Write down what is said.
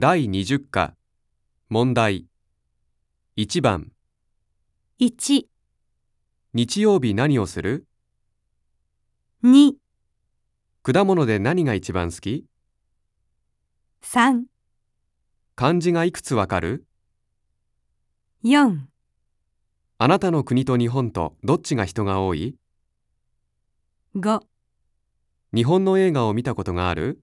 第20課。問題。1番。1、日曜日何をする？2、果物で何が一番好き？3、漢字がいくつわかる？4、あなたの国と日本とどっちが人が多い？5日本の映画を見たことがある？